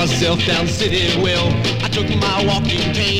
myself down City Well, I took my walking cane.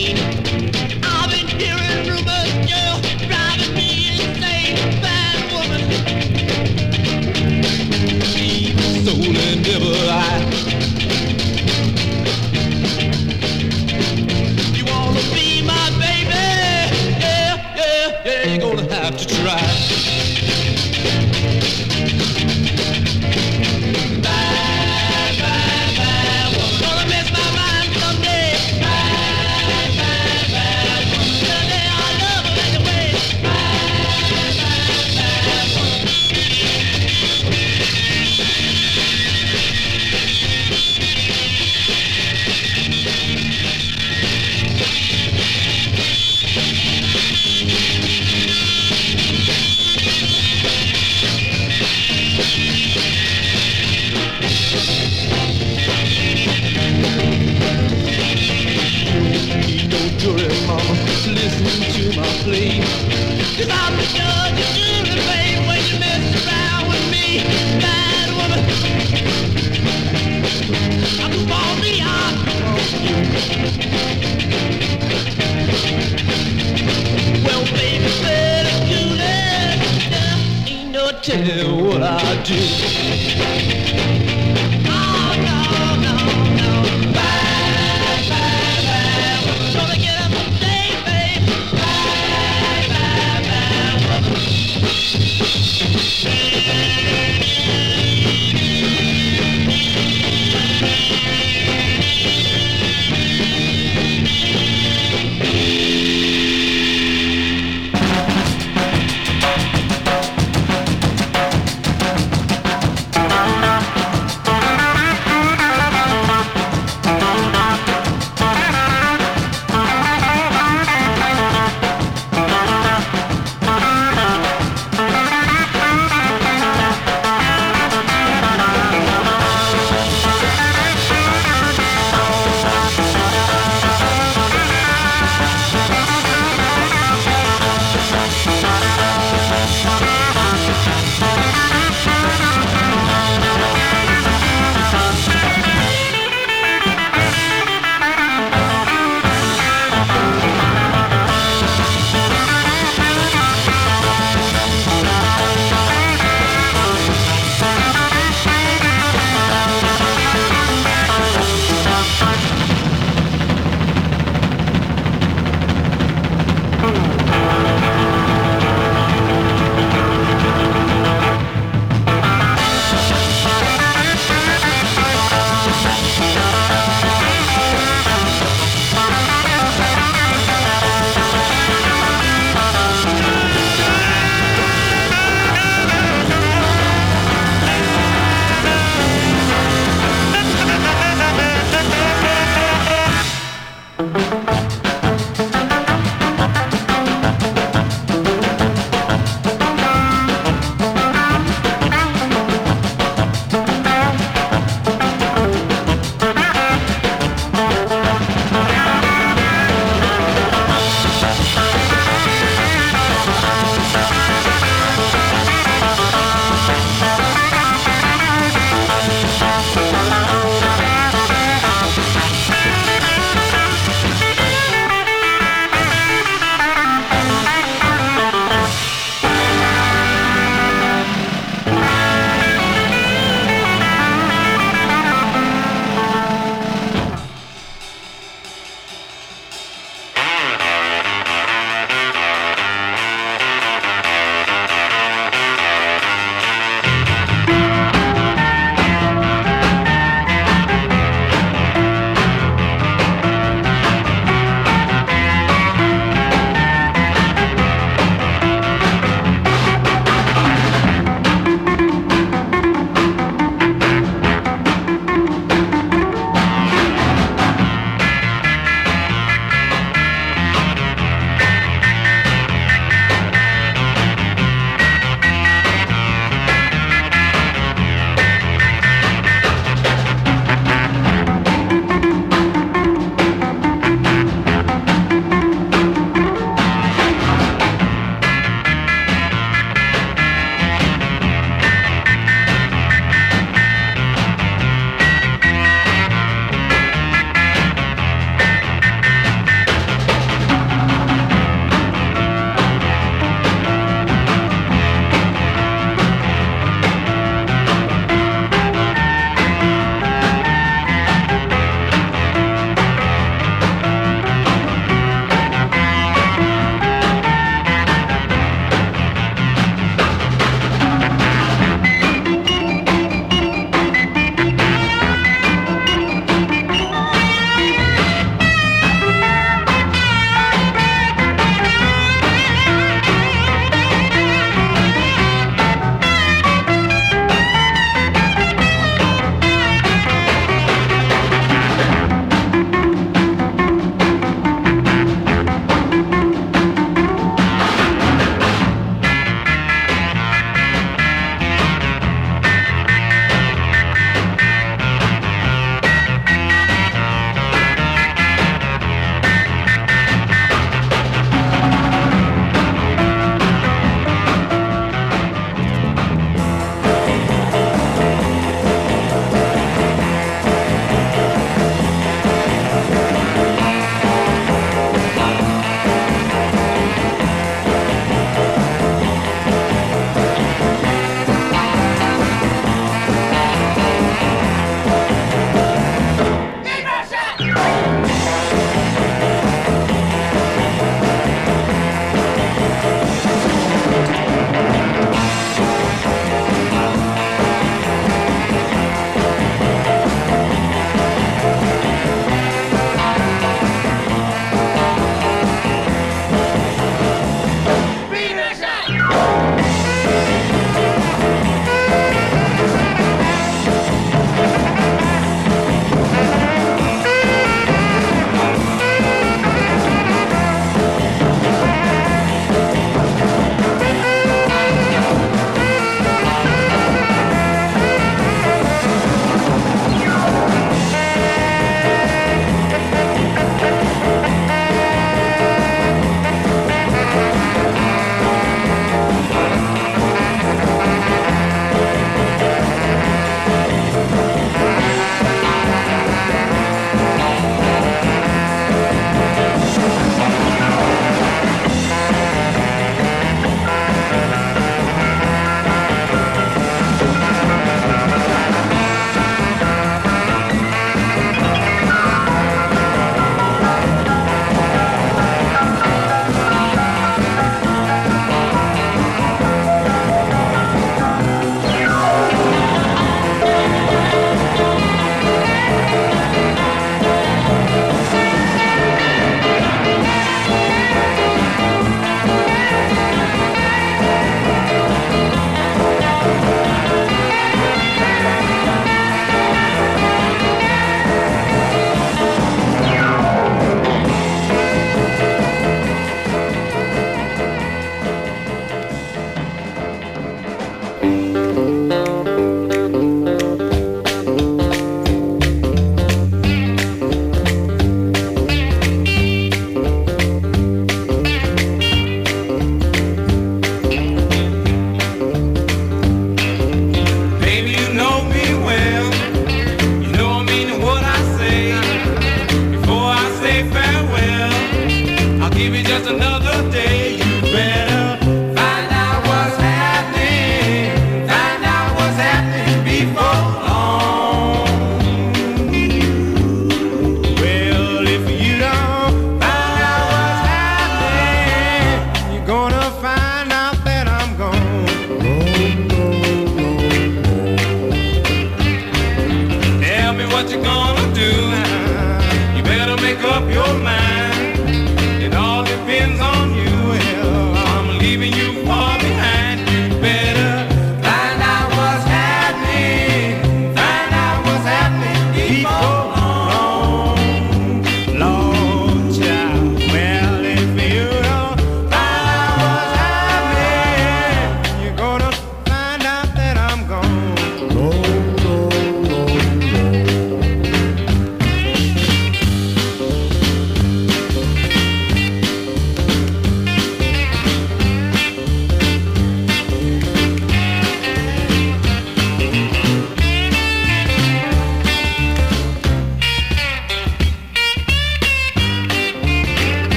do.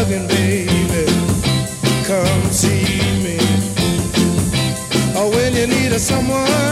loving, baby. Come see me. Or when you need a someone.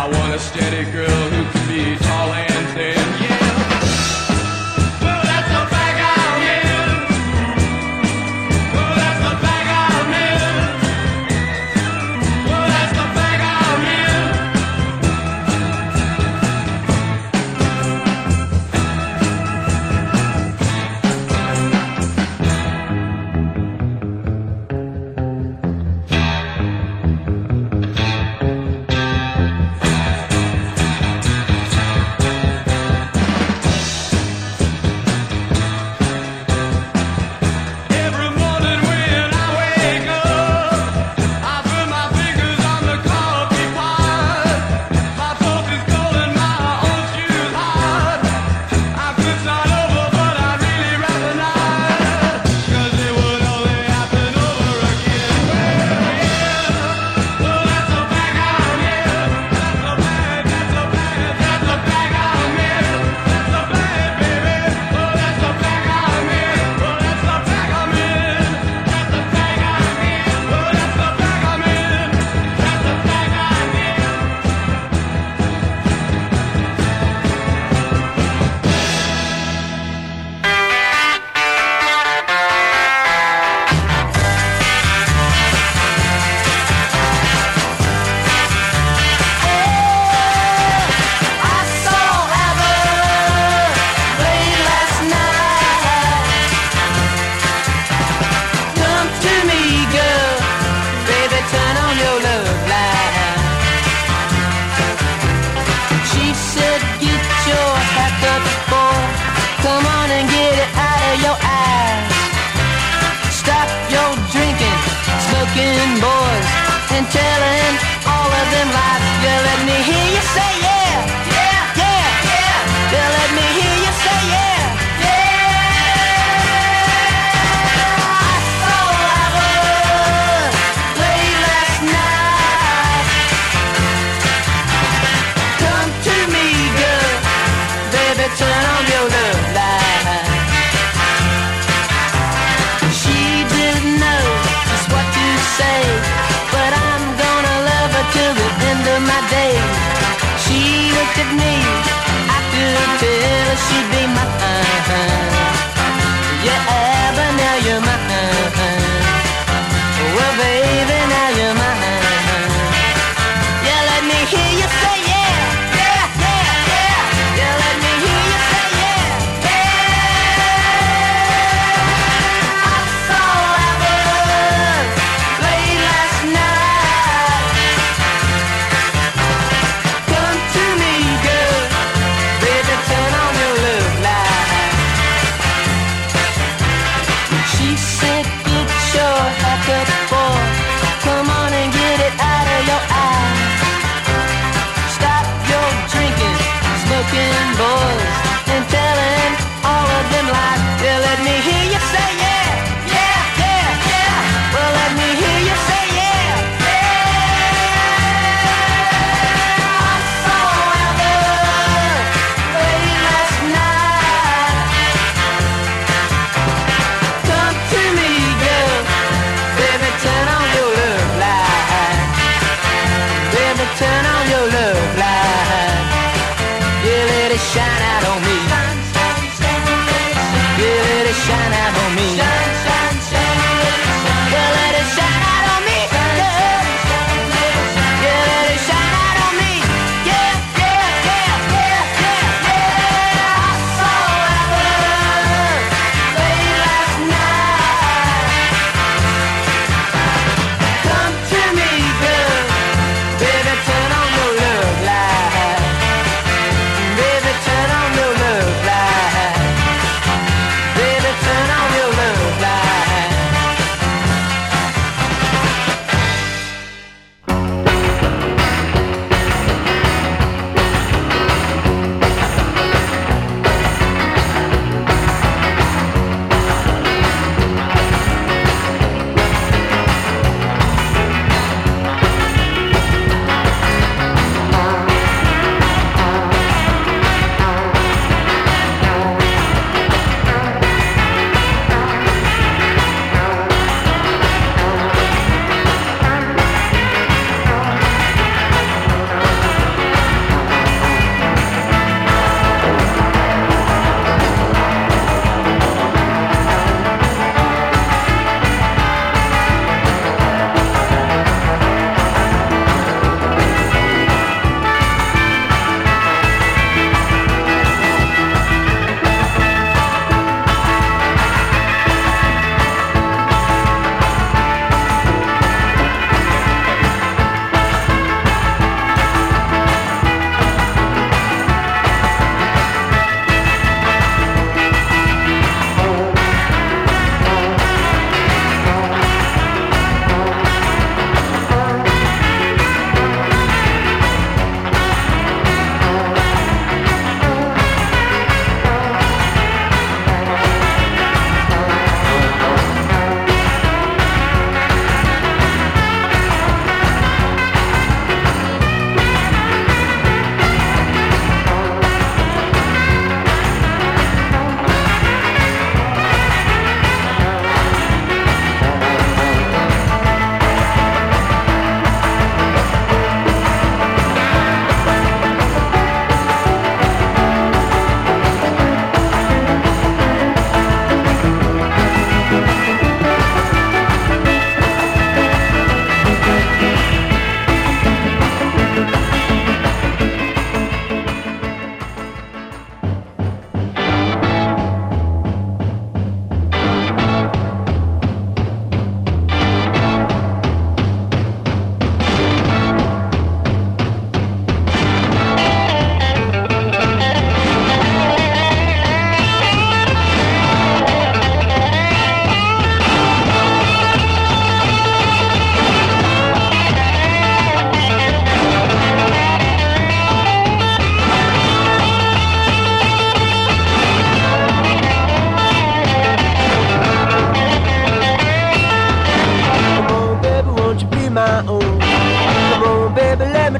I want a steady girl who can be tall and thin. And telling all of them lies. Yeah, let me hear you say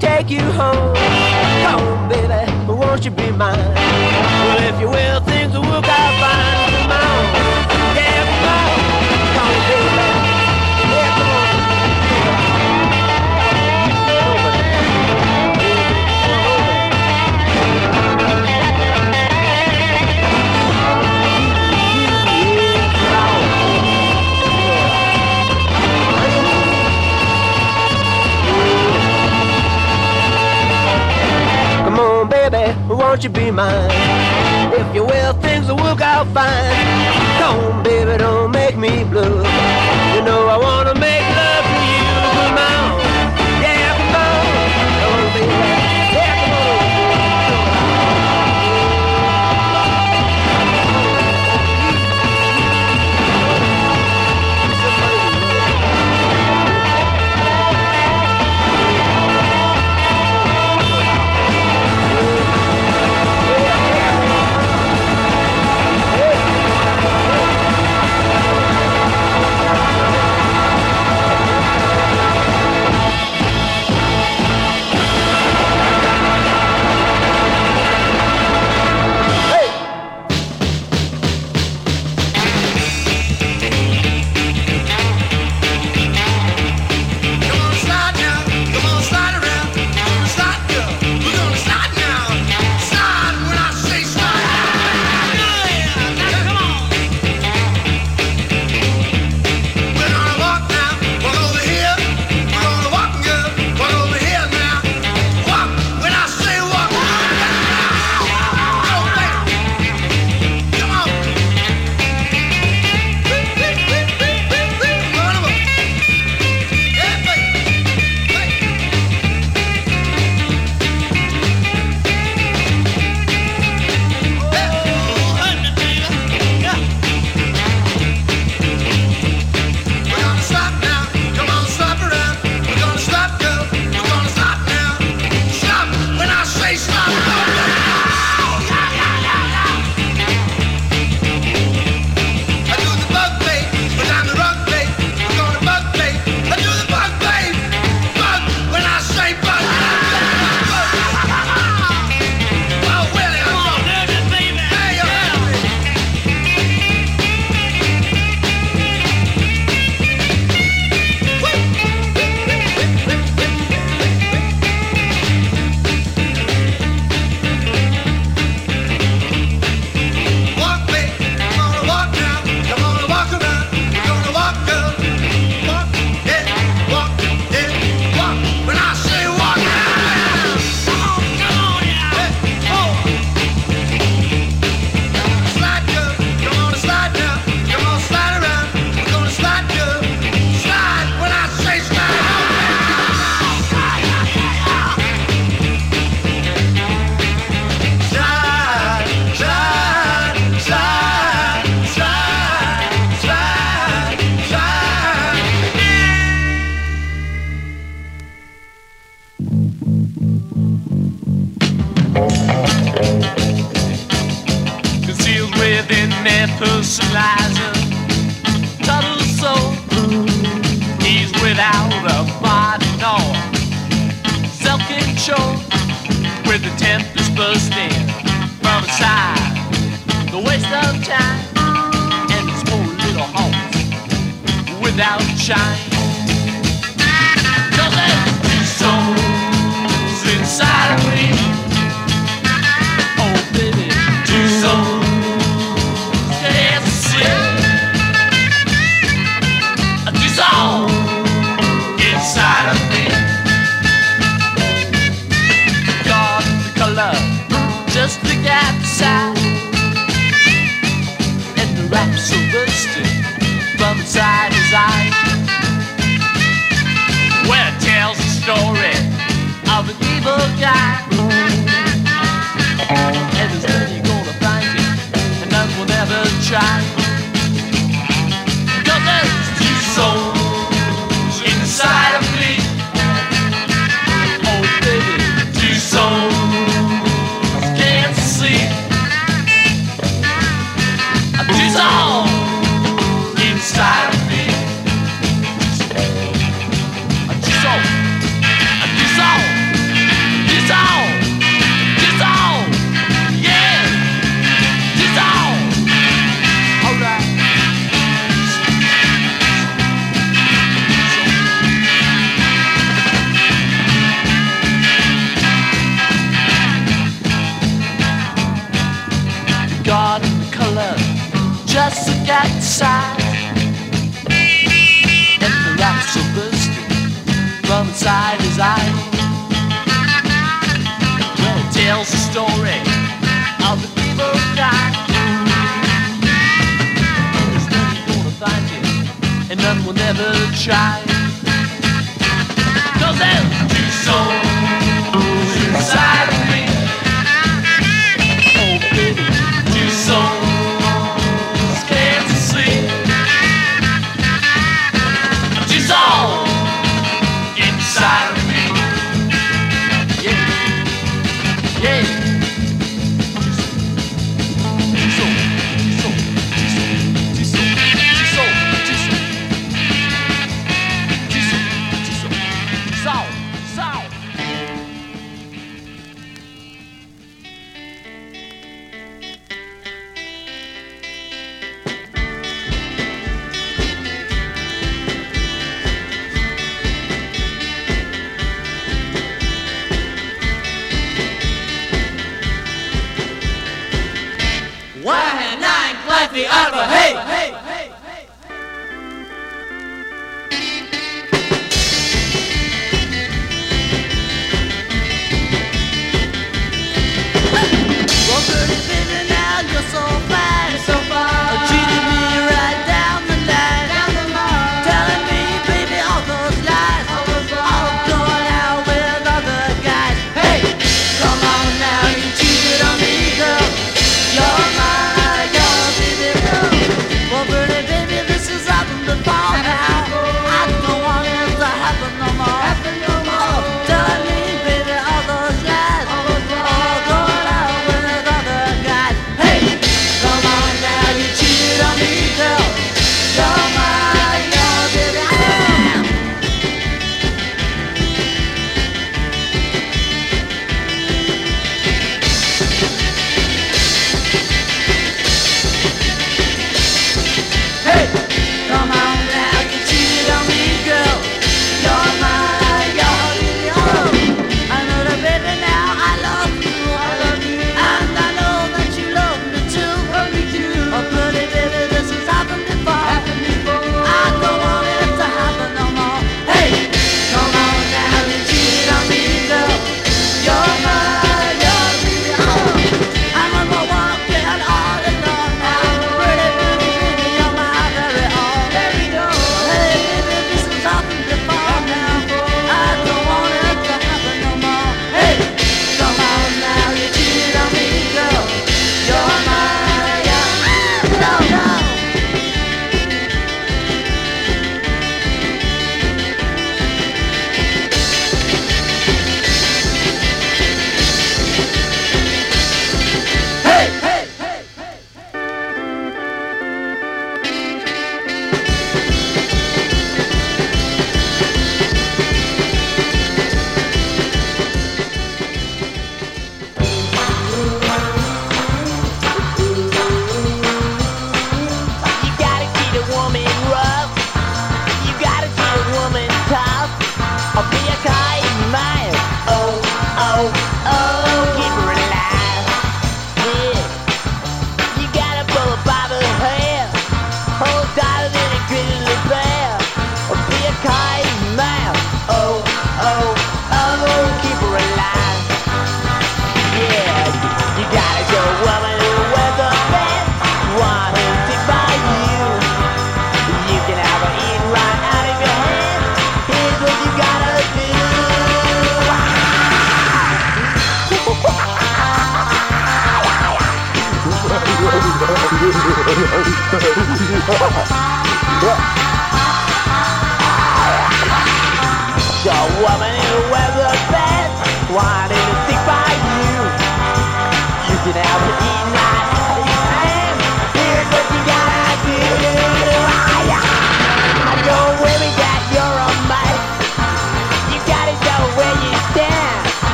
take you home. Come, on, baby, won't you be mine? Well, if you will. you be mine? If you will, things will work out fine. Don't be Concealed within their personalizer, soul. He's without a body nor self-control. With the tempest bursting from his side, the waste of time and his little heart without shine. side. And the laugh's so bursting from inside his eye Well, it tells the story of the people who died There's nothing gonna find you And none will never try. Cause they're too sore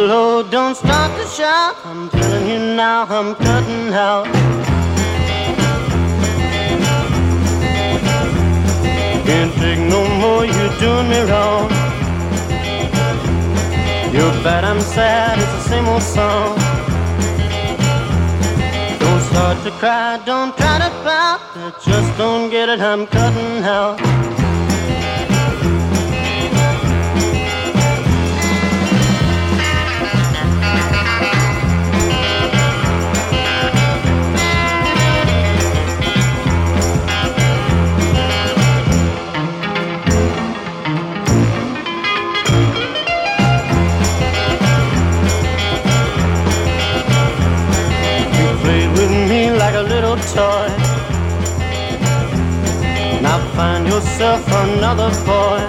Hello, don't start to shout. I'm telling you now, I'm cutting out. Can't take no more, you're doing me wrong. You're bad, I'm sad, it's the same old song. Don't start to cry, don't try to pout. I just don't get it, I'm cutting out. Toy. Now find yourself another boy.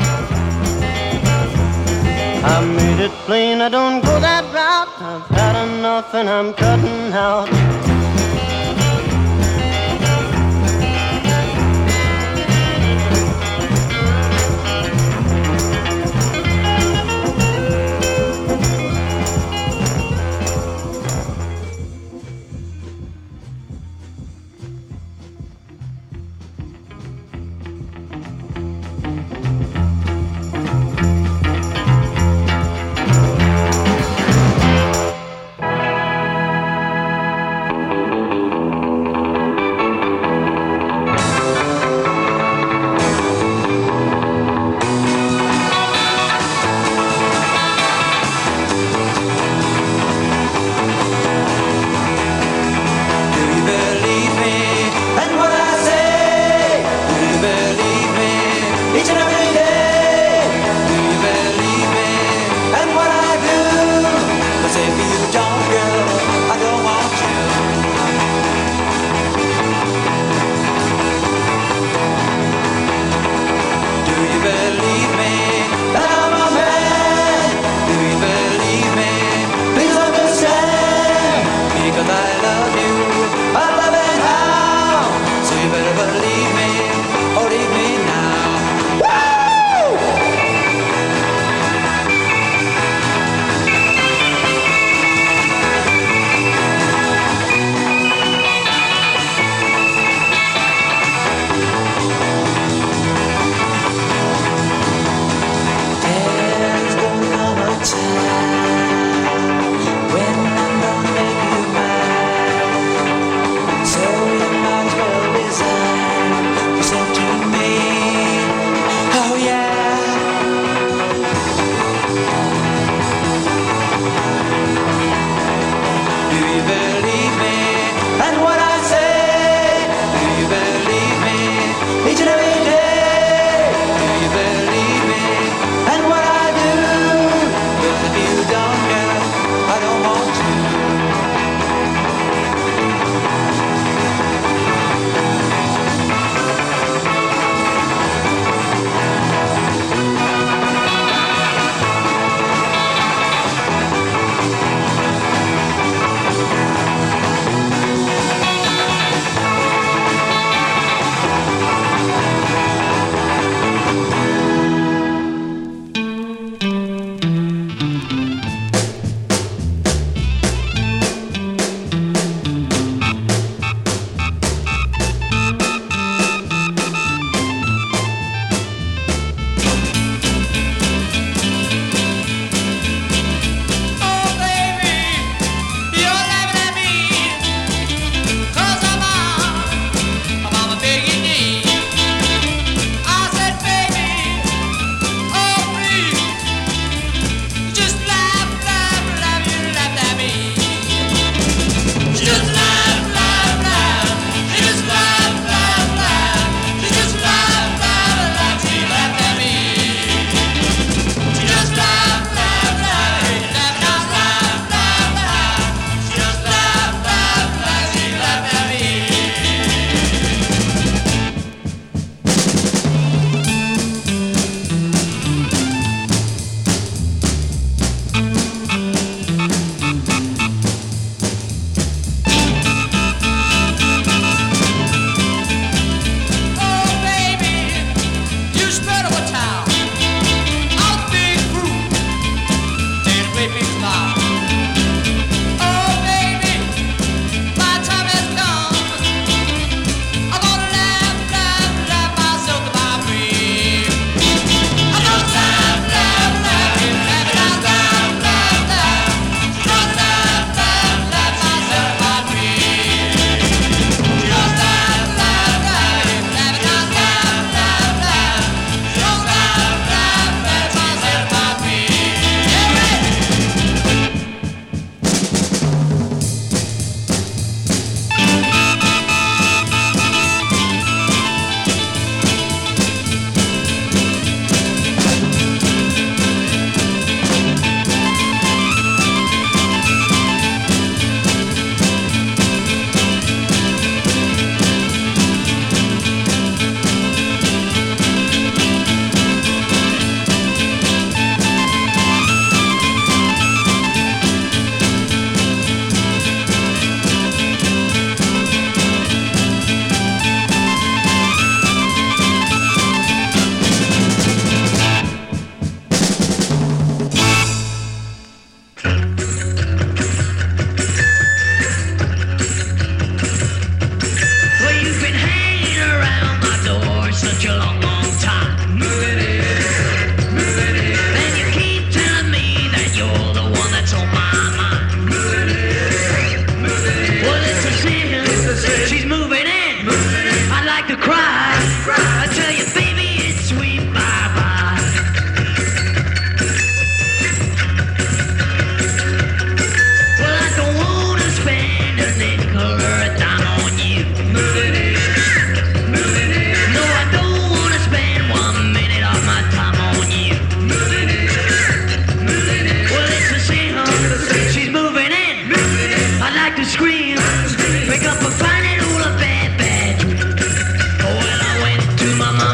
I made it plain I don't go that route. I've had enough and I'm cutting out.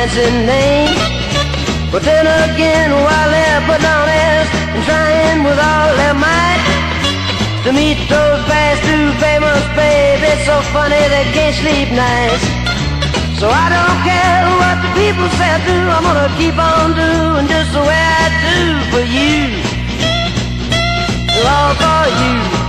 fancy name. But then again, while they're airs and trying with all their might to meet those fast too famous babe, it's so funny they can't sleep nights. So I don't care what the people say I do, I'm gonna keep on doing just the way I do for you. All for you.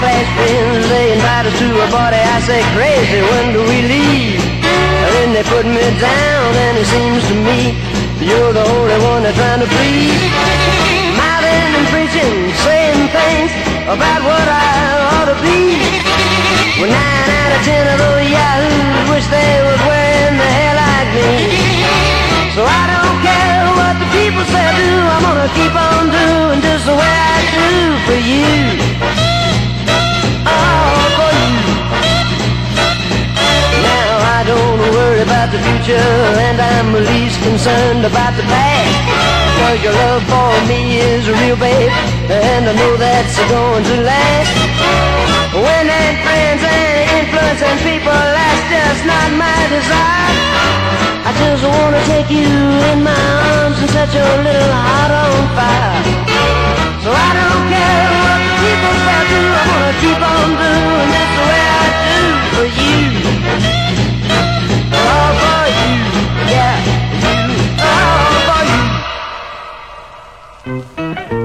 Friends, they invite us to a party. I say, crazy, when do we leave? And then they put me down, and it seems to me you're the only one they're trying to please. Mouthing and preaching, saying things about what I ought to be. Well, nine out of ten of those yahoos wish they was wearing the hair like me. So I don't care what the people say I do, I'm gonna keep on doing just the way I do for you. Now I don't worry about the future and I'm least concerned about the past. Cause your love for me is real, babe, and I know that's going to last. Winning friends and influencing people, that's just not my desire. I just wanna take you in my arms and set your little heart on fire. So I don't care what the people say do, I wanna keep on doing this the way I do for you. All for you, yeah, you, all for you.